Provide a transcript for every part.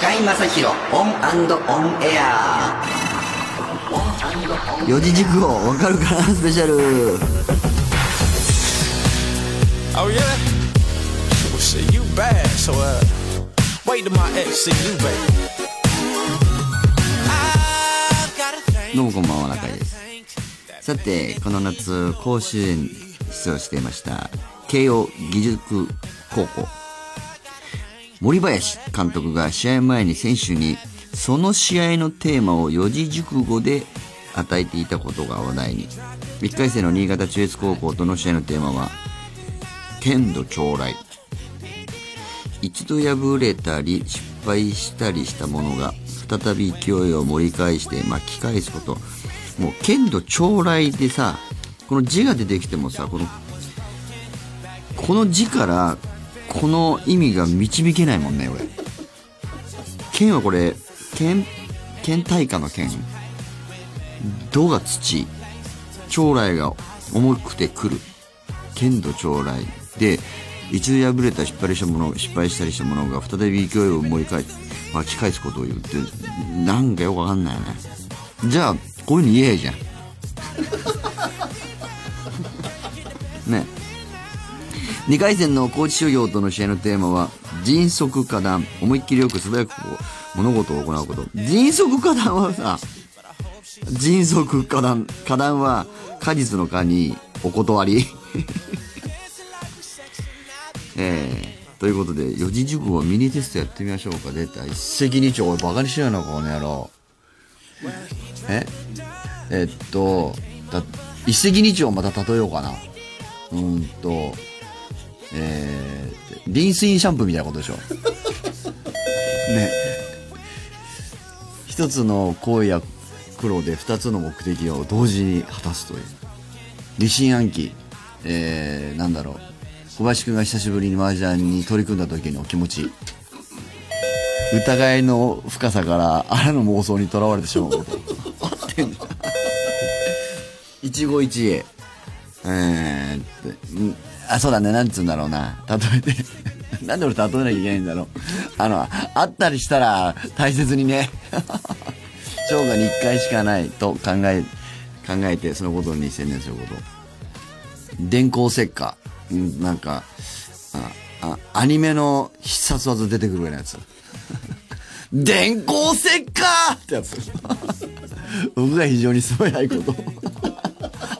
中井正広オンオンエア。四字熟語わかるかな？スペシャル。Oh yeah? Well shit, you bad, so uh wait till my ex see you, baby. どうもこんばんは中井です。さてこの夏甲子園出場していました慶応義塾高校森林監督が試合前に選手にその試合のテーマを四字熟語で与えていたことが話題に。1回戦の新潟中越高校との試合のテーマは剣道将来。一度敗れたり失敗したりしたものが再び勢いを盛り返して巻き返すこと。もう剣道将来でさこの字が出てきてもさこのこの字からこの意味が導けないもんね俺。剣はこれ剣剣大化の剣。土が土。将来が重くてくる。剣道将来で一度敗れた失敗したもの失敗したりしたものが再び勢いを盛り返す巻き返すことを言ってなんかよくわかんないよね。じゃあこういうの言えじゃん。ね。2回戦の高知商業との試合のテーマは迅速果断思いっきりよく素早く物事を行うこと。迅速果断はさ迅速果断果断は果実の果にお断り。えー、ということで四字熟語ミニテストやってみましょうか出た一石二鳥俺バカにしないのこの野郎。え？えっと一石二鳥また例えようかな。うんとえー、リンスインシャンプーみたいなことでしょ。ね。一つの行為や苦労で二つの目的を同時に果たすという。疑心暗鬼。えー、なんだろう。小林くんが久しぶりに麻雀に取り組んだ時の気持ち。疑いの深さからあらの妄想にとらわれてしまうこと。合ってんだ。一期一会。えー、んあそうだね。なんつうんだろうな。例えて。なんで俺例えなきゃいけないんだろう。あのあったりしたら大切にね。生涯に一回しかないと考え考えてそのことに専念すること。電光石火。うんなんかああアニメの必殺技出てくるぐらいのやつ。電光石火ってやつ。僕が非常に素早いこと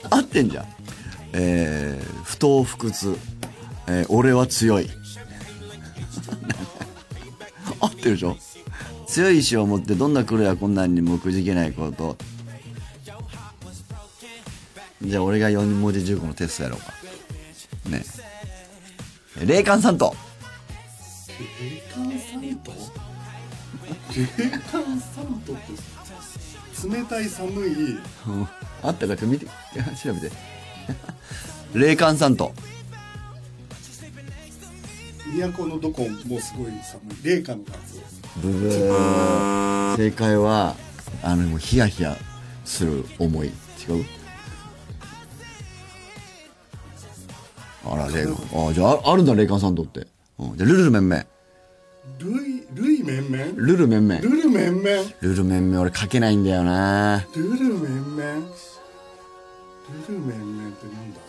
合ってんじゃんえー、不当不屈、えー俺は強い。合ってるでしょ？強い意志を持ってどんな苦労や困難にもくじけないこと。じゃあ俺が4文字熟語のテストやろうか。ね。霊感サント霊感サント霊感サントって冷たい寒い。うんあったかちょっと見て調べて霊感サント都のどこもすごい寒い。霊感の数ブブー。正解はあのもうヒヤヒヤする思い。違う？あら霊感。あじゃああるんだ霊感サントって、うん、じゃあルルルメンメン。ルイルイメンメンルルメンメン。ルルメンメン？ルルメンメン俺書けないんだよな。ルルメンメン？ルルメンメンってなんだ？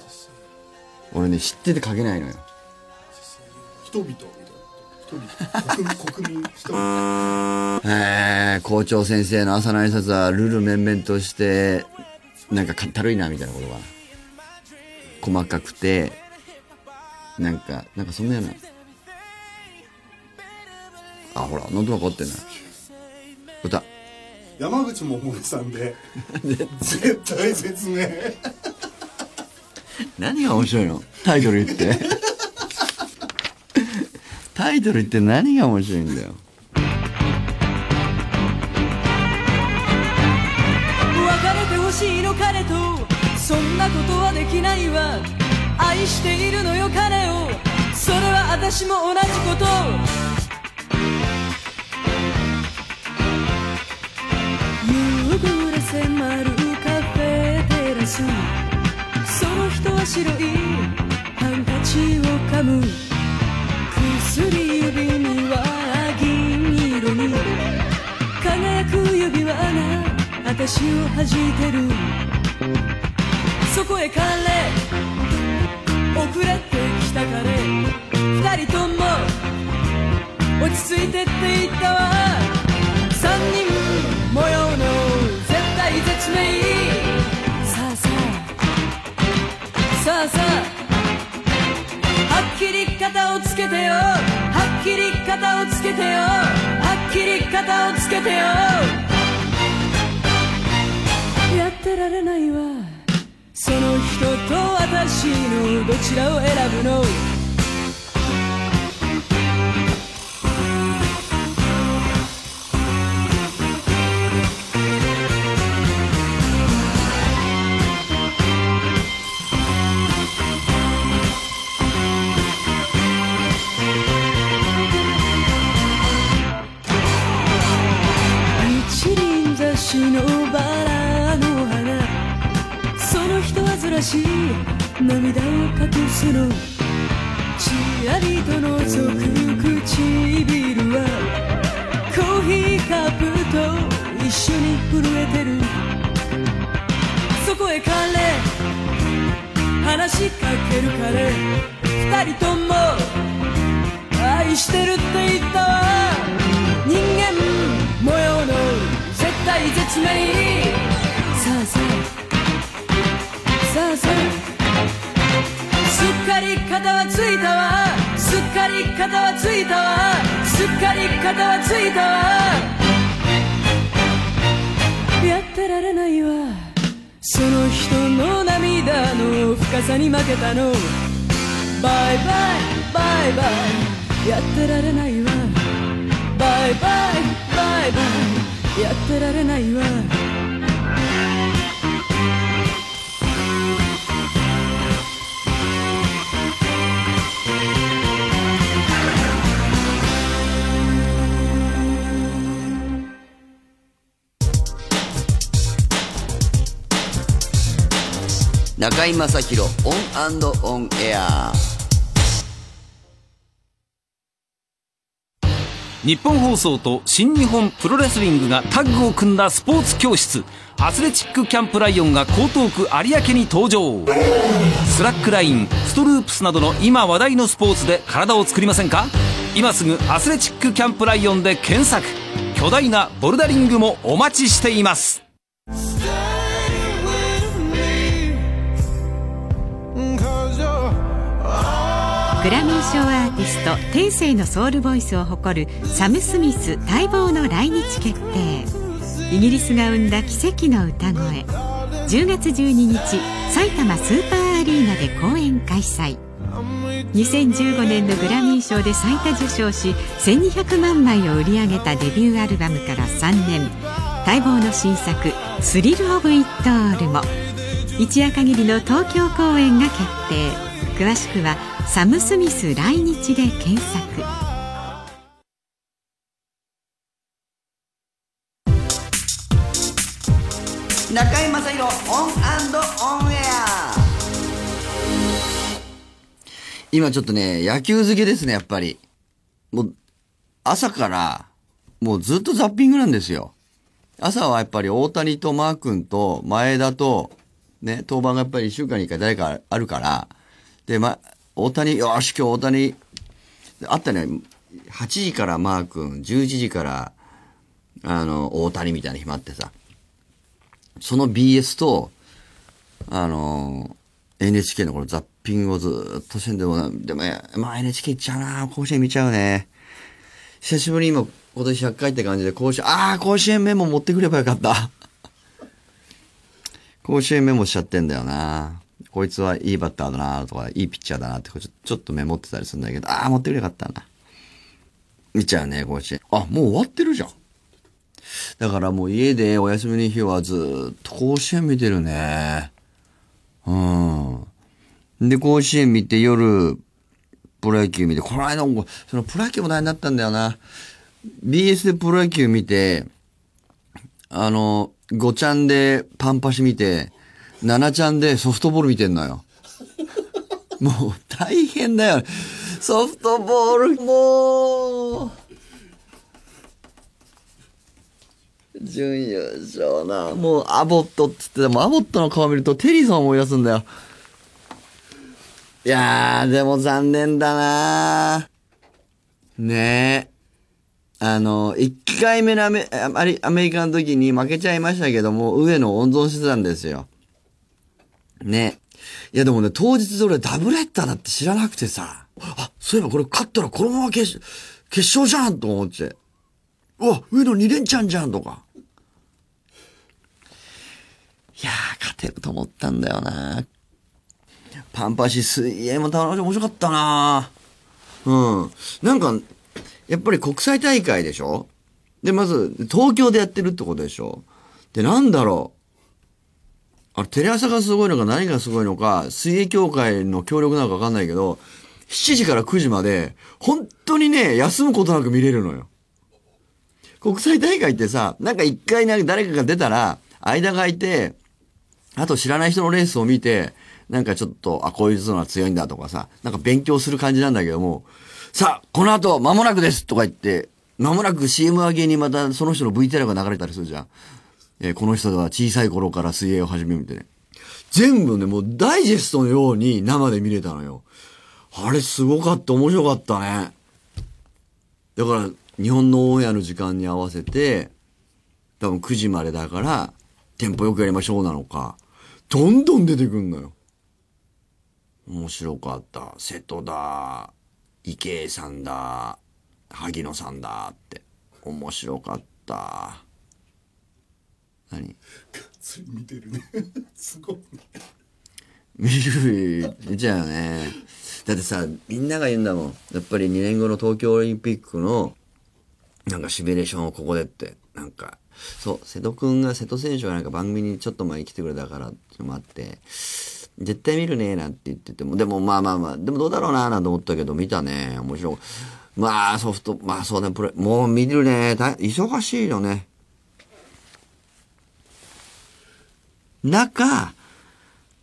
俺ね知ってて書けないのよ。人々みたいな。人々国民人々。へえ校長先生の朝の挨拶はルルメンメンとしてなんかかったるいなみたいなことが細かくてなんかなんかそんなような。あほらなんとなく合ってんな。歌。山口百恵さんで絶対説明何が面白いの？タイトル言って。タイトル言って何が面白いんだよ。別れてほしいの彼とそんなことはできないわ。愛しているのよ彼を。それは私も同じこと。夕暮れ迫るカフェテラス。人は白いハンカチを噛む薬指には銀色に輝く指輪が私を弾いてる。そこへ彼てよ。はっきり肩をつけてよ。やってられないわ。その人と私のどちらを選ぶの？し涙を隠すの。ちらりと覗く唇はコーヒーカップと一緒に震えてる。そこへ彼話しかける彼二人とも愛してるって言ったわ。人間模様の絶対絶命。さあさあさあさあ。すっかり肩はついたわ。すっかり肩はついたわ。すっかり肩はついたわ。やってられないわ。その人の涙の深さに負けたの。バイバイバイバイ。やってられないわ。バイバイバイバイ。やってられないわ。中居正広オンオンエア日本放送と新日本プロレスリングがタッグを組んだスポーツ教室。アスレチックキャンプライオンが江東区有明に登場。スラックラインストループスなどの今話題のスポーツで体を作りませんか？今すぐアスレチックキャンプライオンで検索。巨大なボルダリングもお待ちしています。グラミー賞アーティスト天性のソウルボイスを誇るサム・スミス待望の来日決定。イギリスが生んだ奇跡の歌声。10月12日埼玉スーパーアリーナで公演開催。2015年のグラミー賞で最多受賞し1200万枚を売り上げたデビューアルバムから3年。待望の新作「スリル・オブ・イット・オール」も。一夜限りの東京公演が決定。詳しくは「サム・スミス来日」で検索中居正広オンオンエア今ちょっとね、野球好きですね、やっぱり。もう、朝から、もうずっとザッピングなんですよ。朝はやっぱり大谷とマー君と前田と、ね、登板がやっぱり1週間に1回誰かあるから、で、ま、大谷、よし、今日大谷、あったね、8時からマー君、11時から、あの、大谷みたいな日もあってさ。その BS と、あの、NHK のこのザッピングをずっとしてんでもな、でも、まあ NHK 行っちゃうな甲子園見ちゃうね。久しぶりに今、今年100回って感じで甲子園、ああ、甲子園メモ持ってくればよかった。甲子園メモしちゃってんだよな。こいつはいいバッターだなとか、いいピッチャーだなってちょちょっとメモってたりするんだけど、ああ、持ってくれよかったな。見ちゃうね、甲子園。あ、もう終わってるじゃん。だからもう家でお休みの日はずっと甲子園見てるね。うん。で、甲子園見て夜、プロ野球見て、この間も、そのプロ野球も大変だったんだよな。BS でプロ野球見て、あの、5ちゃんでパンパシ見て、7ちゃんでソフトボール見てんのよ。もう大変だよ。ソフトボール、もう、準優勝な。もうアボットっつってたもアボットの顔見るとテリーさん思い出すんだよ。いやー、でも残念だなねえ。あの、1回目のアメアメリカの時に負けちゃいましたけども、上野温存してたんですよ。ね。いやでもね、当日それダブルヘッダーだって知らなくてさ、あ、そういえばこれ勝ったらこのまま決決勝じゃんと思って。うわ、上野2連チャンじゃんとか。いやー、勝てると思ったんだよなパンパシ水泳も楽しい、面白かったなうん。なんか、やっぱり国際大会でしょ？で、まず、東京でやってるってことでしょ？で、なんだろう？あれ、テレ朝がすごいのか何がすごいのか、水泳協会の協力なのかわかんないけど、7時から9時まで、本当にね、休むことなく見れるのよ。国際大会ってさ、なんか一回なんか誰かが出たら、間が空いて、あと知らない人のレースを見て、なんかちょっと、あ、こういうのは強いんだとかさ、なんか勉強する感じなんだけども、さあ、この後、間もなくですとか言って、間もなく CM 上げにまたその人の VTR が流れたりするじゃん。えーこの人は小さい頃から水泳を始めるみたいな。全部ね、もうダイジェストのように生で見れたのよ。あれすごかった、面白かったね。だから、日本のオンエアの時間に合わせて、多分9時までだから、テンポよくやりましょうなのか、どんどん出てくんのよ。面白かった。瀬戸だ、池江さんだ、萩野さんだって。面白かった。何？見てるね すごい見る、見ちゃうよね。だってさ、みんなが言うんだもん。やっぱり2年後の東京オリンピックの、なんかシミュレーションをここでって、なんか、そう、瀬戸くんが、瀬戸選手がなんか番組にちょっと前に来てくれたからっていうのもあって、絶対見るねなんて言ってても、でもまあまあまあ、でもどうだろうななんて思ったけど、見たね。面白い。まあ、ソフト、まあそうね、プレ、もう見るね。大忙しいよね。中、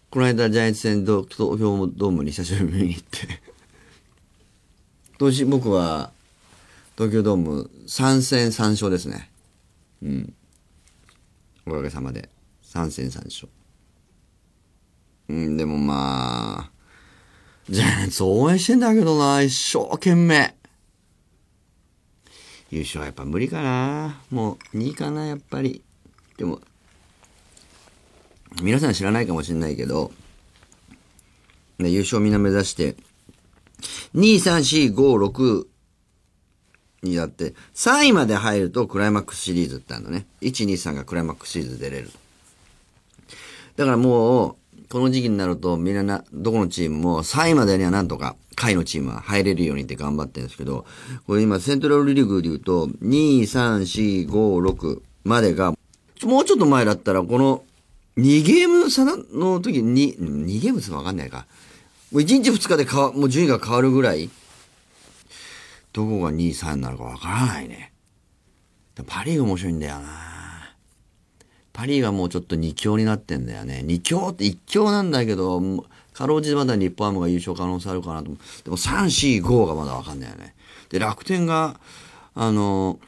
この間ジャイアンツ戦東京ドームに久しぶりに行って。今年僕は東京ドーム3戦3勝ですね。うん。おかげさまで。3戦3勝。うん、でもまあ、ジャイアンツ応援してんだけどな、一生懸命。優勝はやっぱ無理かな。もう2位かな、やっぱり。でも、皆さん知らないかもしれないけど、ね、優勝みんな目指して、2、3、4、5、6になって、3位まで入るとクライマックスシリーズってあるのね。1、2、3がクライマックスシリーズ出れる。だからもう、この時期になるとみんな、どこのチームも3位までにはなんとか、下位のチームは入れるようにって頑張ってるんですけど、これ今セントラルリーグで言うと、2、3、4、5、6までが、もうちょっと前だったらこの2ゲーム差の時に、2ゲーム差わかんないか。もう1日2日で変わ、もう順位が変わるぐらい、どこが2位、3になるかわからないね。パリーグ面白いんだよな。パリーグはもうちょっと2強になってんだよね。2強って1強なんだけど、かろうじてまだ日本ハムが優勝可能性あるかなと思う。でも3、4、5がまだわかんないよね。で、楽天が、あの、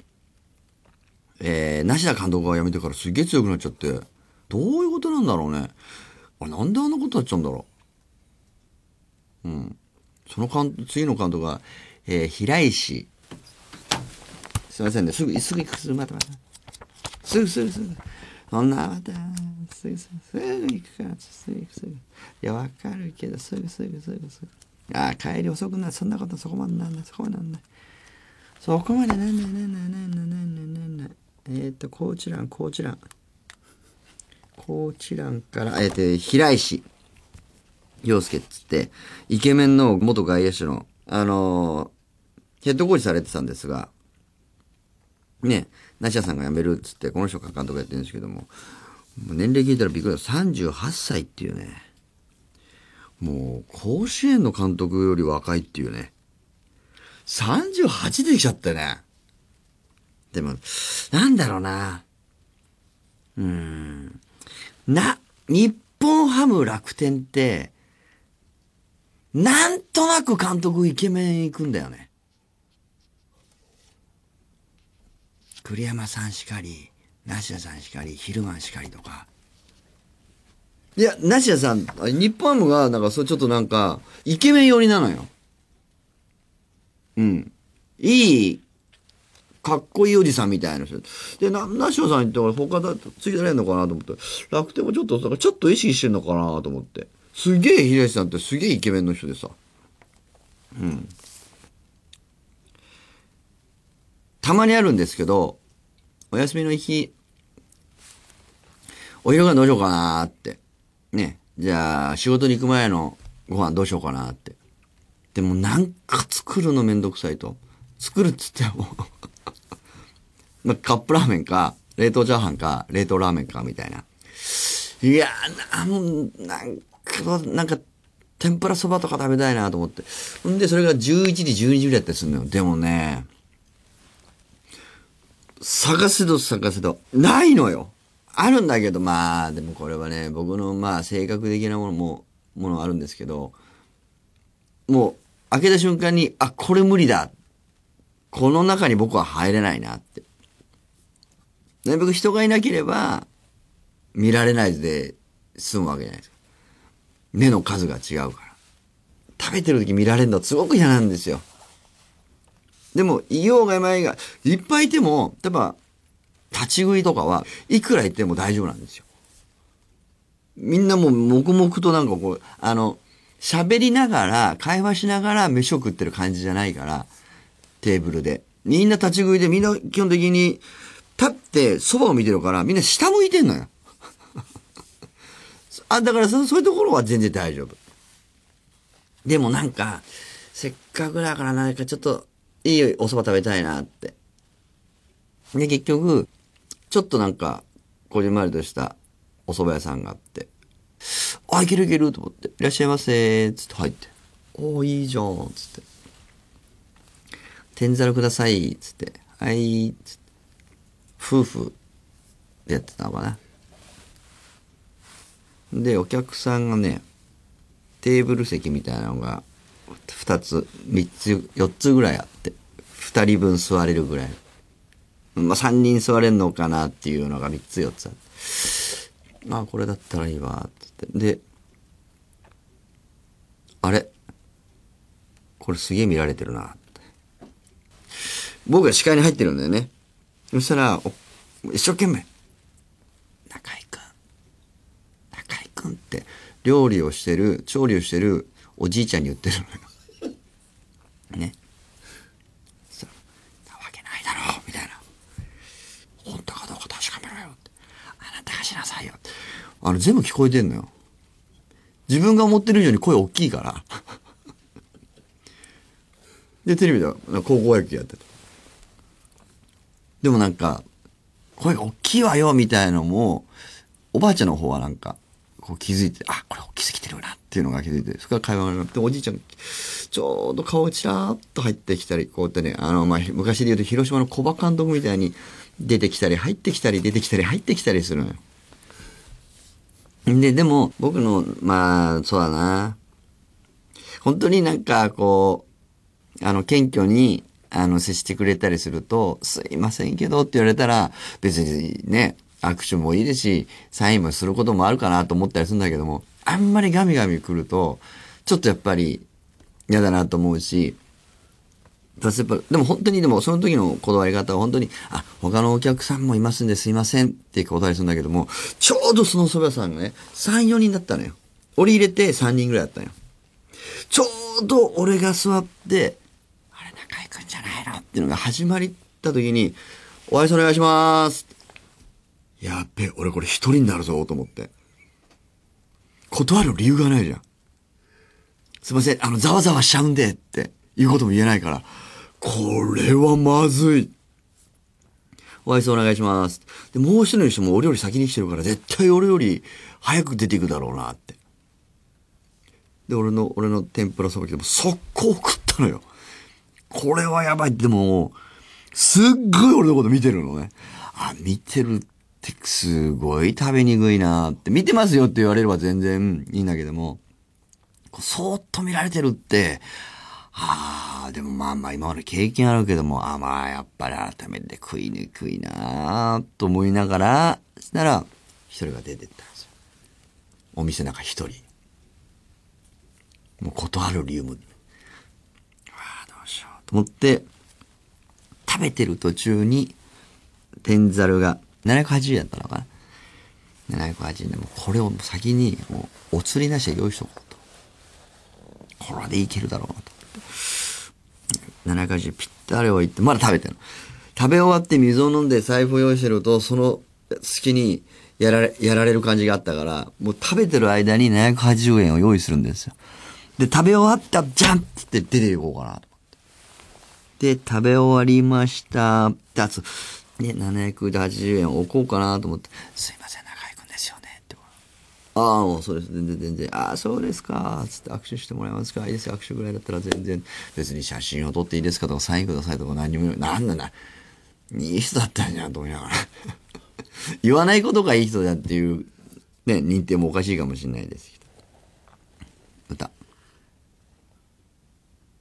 えー、梨田監督が辞めてからすげえ強くなっちゃって、どういうことなんだろうね。あれなんであんなことになっちゃうんだろう。うん。その監次の監督が、えー、平石。すいませんね。すぐ、すぐ行く。すぐ、待って待って。すぐ、すぐ、すぐ。そんな、また、すぐ、すぐ、すぐ行くから、すぐ行く、すぐ。いや、わかるけど、すぐ、すぐ、すぐ、すぐ。ああ、帰り遅くなる。そんなことそこまでなんない。そこまでなんない。そこまでなんない、なんない、なんない、なんない、なんない。えーっと、高知欄、高知欄。高知欄から、えーと、平石洋介っつって、イケメンの元外野手の、あのーヘッドコーチされてたんですが、ね、梨田さんが辞めるっつって、この人が監督やってるんですけども、も年齢聞いたらびっくりだ。38歳っていうね。もう、甲子園の監督より若いっていうね。38できちゃったね。でも、なんだろうな。うーん。な、日本ハム楽天って、なんとなく監督イケメン行くんだよね。栗山さんしかり、梨田さんしかり、ヒルマンしかりとか。いや、梨田さん、日本ハムが、なんか、そう、ちょっとなんか、イケメン寄りなのよ。うん。いい、かっこいいおじさんみたいな人。で、な、梨田さんって、俺他だと、次誰やんのかなと思って、楽天もちょっと、ちょっと意識してんのかなと思って。すげえ、平石さんってすげえイケメンの人でさ。うん。たまにあるんですけど、お休みの日、お昼ご飯どうしようかなーって。ね。じゃあ、仕事に行く前のご飯どうしようかなって。でもなんか作るのめんどくさいと。作るっつってもまあカップラーメンか、冷凍チャーハンか、冷凍ラーメンか、みたいな。いやー、なん、なんか、なんか、天ぷらそばとか食べたいなと思って。んで、それが11時、12時ぐらいやったりするのよ。でもね、探せど探せど、ないのよ。あるんだけど、まあ、でもこれはね、僕のまあ、性格的なものも、ものあるんですけど、もう、開けた瞬間に、あ、これ無理だ。この中に僕は入れないなって。なるべく人がいなければ、見られないで済むわけじゃないですか。目の数が違うから。食べてる時見られるのすごく嫌なんですよ。でも、いようがいまいが、いっぱいいても、例えば、立ち食いとかは、いくら言っても大丈夫なんですよ。みんなもう黙々となんかこう、あの、喋りながら、会話しながら飯を食ってる感じじゃないから、テーブルで。みんな立ち食いで、みんな基本的に、立ってそばを見てるから、みんな下向いてんのよ。あ、だからそそういうところは全然大丈夫。でもなんか、せっかくだからなんかちょっと、いいお蕎麦食べたいなって。で、結局、ちょっとなんか、こじんまりとしたお蕎麦屋さんがあって、あ、いけるいけると思って、いらっしゃいませーつって入って、おー、いいじゃんつって、天ざるくださいつって、はいつって、夫婦でやってたのかな。で、お客さんがね、テーブル席みたいなのが、二つ、三つ、四つぐらいあって、二人分座れるぐらい。まあ、三人座れんのかなっていうのが三つ四つあって。まあ、これだったらいいわ、つって。で、あれ？これすげえ見られてるな、って。僕が視界に入ってるんだよね。そしたら、一生懸命、中井くん、中井くんって、料理をしてる、調理をしてるおじいちゃんに言ってるのよ。ね。さなわけないだろうみたいな。本当かどうか確かめろよって。あなたがしなさいよって。あの、全部聞こえてんのよ。自分が思ってる以上に声大きいから。で、テレビでは高校野球やってた。でもなんか、声が大きいわよみたいのも、おばあちゃんの方はなんか、こう気づいて、あ、これ大きすぎてるなっていうのが気づいて、そこから会話がなって、おじいちゃん、ちょうど顔ちらーっと入ってきたり、こうやってね、あの、まあ、昔で言うと広島の小葉監督みたいに出てきたり、入ってきたり、出てきたり、入ってきたりするのよ。で、でも、僕の、まあ、そうだな。本当になんか、こう、あの、謙虚に、あの、接してくれたりすると、すいませんけどって言われたら、別にね、握手もいいですし、サインもすることもあるかなと思ったりするんだけども、あんまりガミガミ来ると、ちょっとやっぱり嫌だなと思うし、やっぱでも本当にでもその時のこだわり方は本当に、あ、他のお客さんもいますんですいませんって断りするんだけども、ちょうどその蕎麦屋さんがね、3、4人だったのよ。俺入れて3人ぐらいだったのよ。ちょうど俺が座って、あれ中井くんじゃないのっていうのが始まった時に、お愛想お願いしますやっべ、俺これ一人になるぞ、と思って。断る理由がないじゃん。すいません、あの、ざわざわしちゃうんで、っていうことも言えないから、これはまずい。お愛想お願いします。で、もう一人の人も俺より先に来てるから、絶対俺より早く出ていくだろうな、って。で、俺の、俺の天ぷらそば来ても速攻食ったのよ。これはやばいって、でも、すっごい俺のこと見てるのね。あ、見てるってすごい食べにくいなって。見てますよって言われれば全然いいんだけども、そーっと見られてるって、ああ、でもまあまあ今まで経験あるけども、あまあやっぱり改めて食いにくいなと思いながら、そしたら、一人が出てったんですよ。お店の中一人。もう断る理由も、と思って、食べてる途中に、天ざるが780円だったのかな。780円でもこれを先にもうお釣りなしで用意しとこうと。これでいけるだろうなと。780円ぴったり置いて、まだ食べてるの。食べ終わって水を飲んで財布を用意してると、その隙にやられ、やられる感じがあったから、もう食べてる間に780円を用意するんですよ。で、食べ終わった、じゃんって出ていこうかなと。で、食べ終わりました。で、あと、ね、780円置こうかなと思って、すいません、中井くんですよね。って。ああ、もうそうです。全然全然。ああ、そうですか。つって握手してもらえますか。いいですよ。握手ぐらいだったら全然。別に写真を撮っていいですかとか、サインくださいとか何にも。なんだな。いい人だったんじゃんと思いながら。言わないことがいい人だっていう、ね、認定もおかしいかもしれないですけど。歌。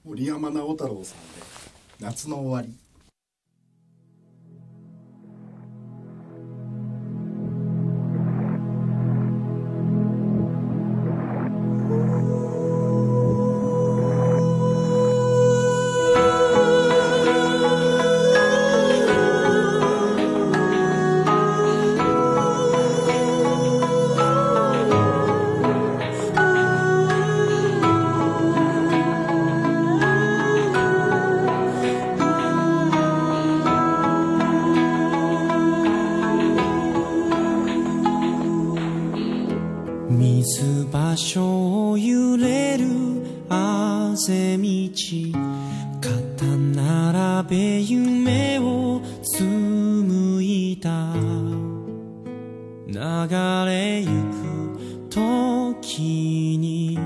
森山直太朗さんで夏の終わり。れゆく時に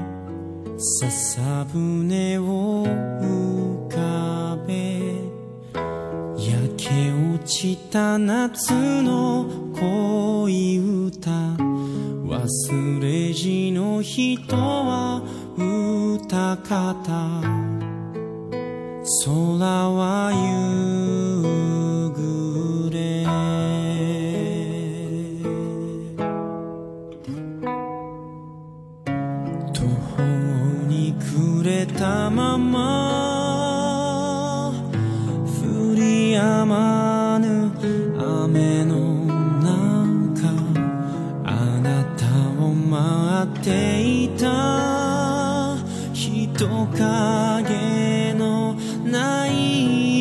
笹舟を浮かべ焼け落ちた夏の恋歌忘れじの人は歌方。人影のない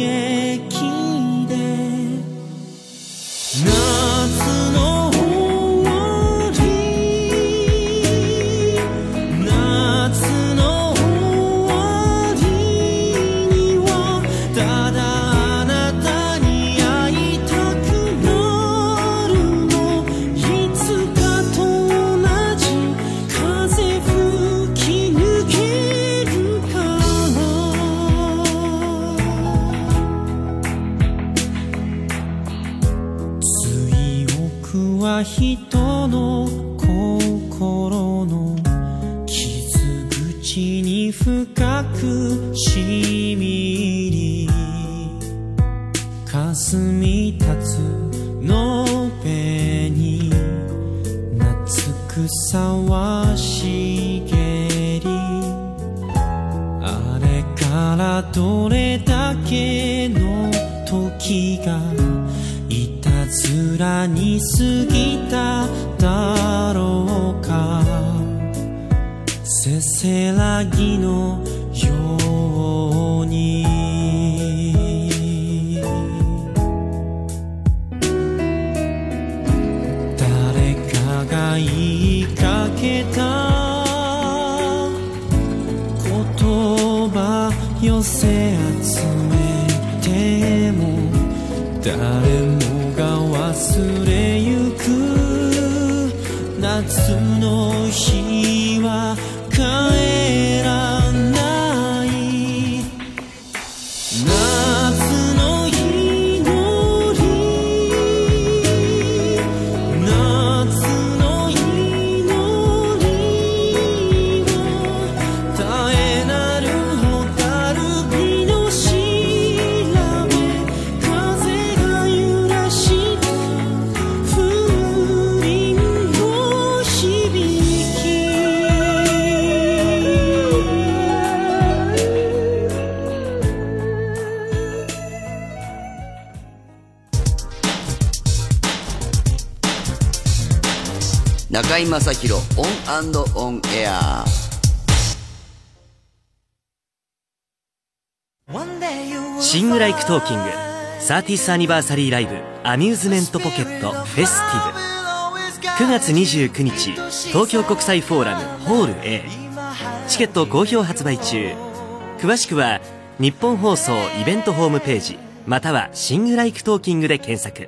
ふさわしげりあれからどれだけの時がいたずらに過ぎただろうか。せせらぎの中居正広オンオンエア。シングライクトーキング 30th アニバーサリーライブアミューズメントポケットフェスティブ。9月29日東京国際フォーラムホール A チケット好評発売中。詳しくは日本放送イベントホームページまたはシングライクトーキングで検索。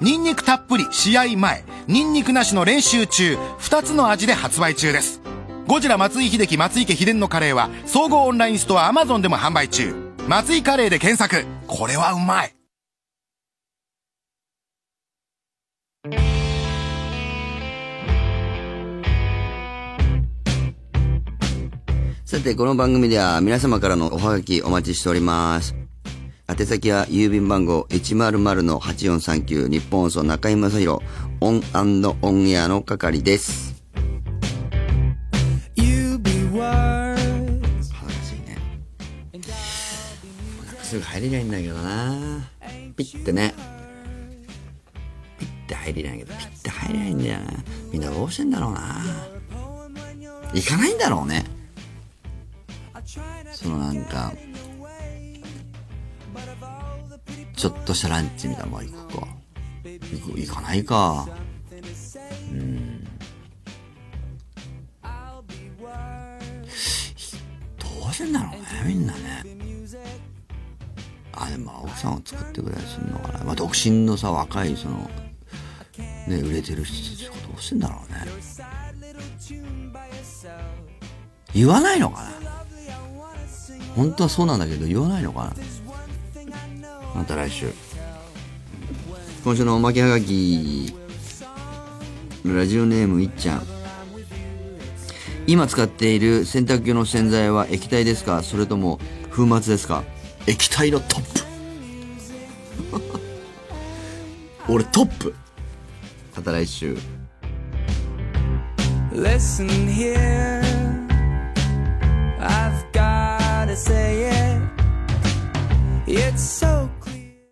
ニンニクたっぷり試合前ニンニクなしの練習中2つの味で発売中です。ゴジラ松井秀喜松井家秘伝のカレーは総合オンラインストア Amazon でも販売中。松井カレーで検索。これはうまい。さて、この番組では皆様からのおはがきお待ちしております。宛先は郵便番号100-8439日本放送中居正広オンオンエアの係です。かしいね。すぐ入れないんだけどなピッてね。ピッて入れないけど、ピッて入れないんだよな。みんなどうしてんだろうな行かないんだろうね。そのなんか、ちょっとしたランチみたいなのも行くか。行く、行かないか。うん。どうしてんだろうね、みんなね。あ、でも奥さんを作ってくれたりするのかな。まあ、独身のさ、若い、その、ね、売れてる人たちどうしてんだろうね。言わないのかな本当はそうなんだけど言わないのかなまた来週。今週のおまけはがき。ラジオネームいっちゃん。今使っている洗濯機の洗剤は液体ですか？それとも粉末ですか？液体のトップ。俺トップ。また来週。Listen here. I've gotta say it. It's so